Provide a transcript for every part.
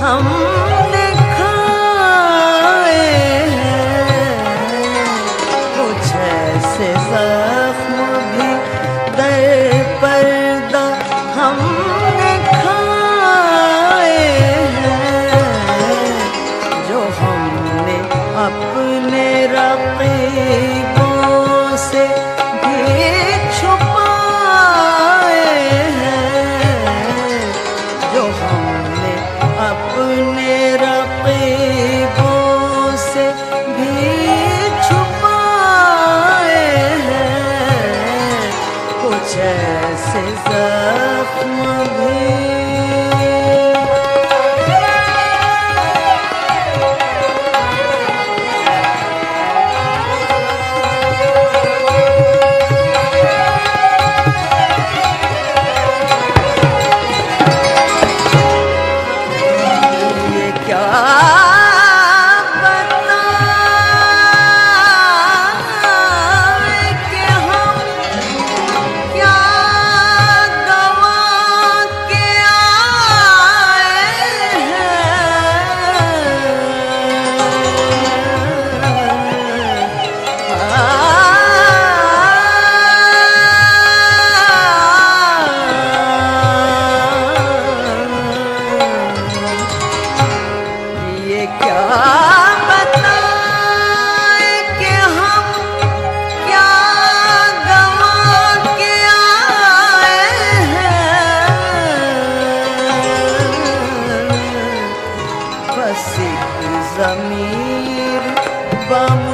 ہم نام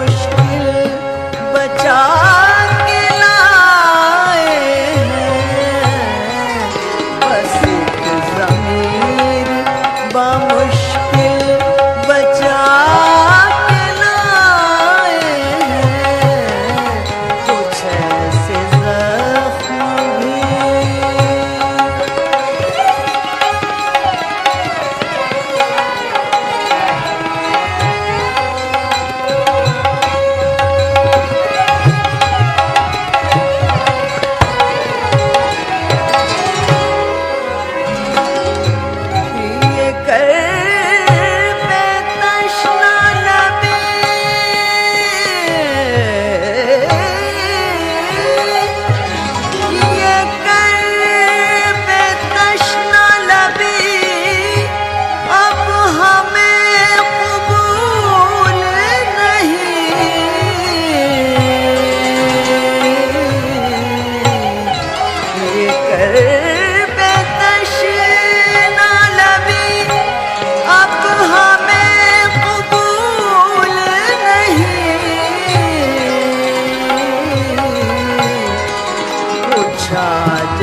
چھاج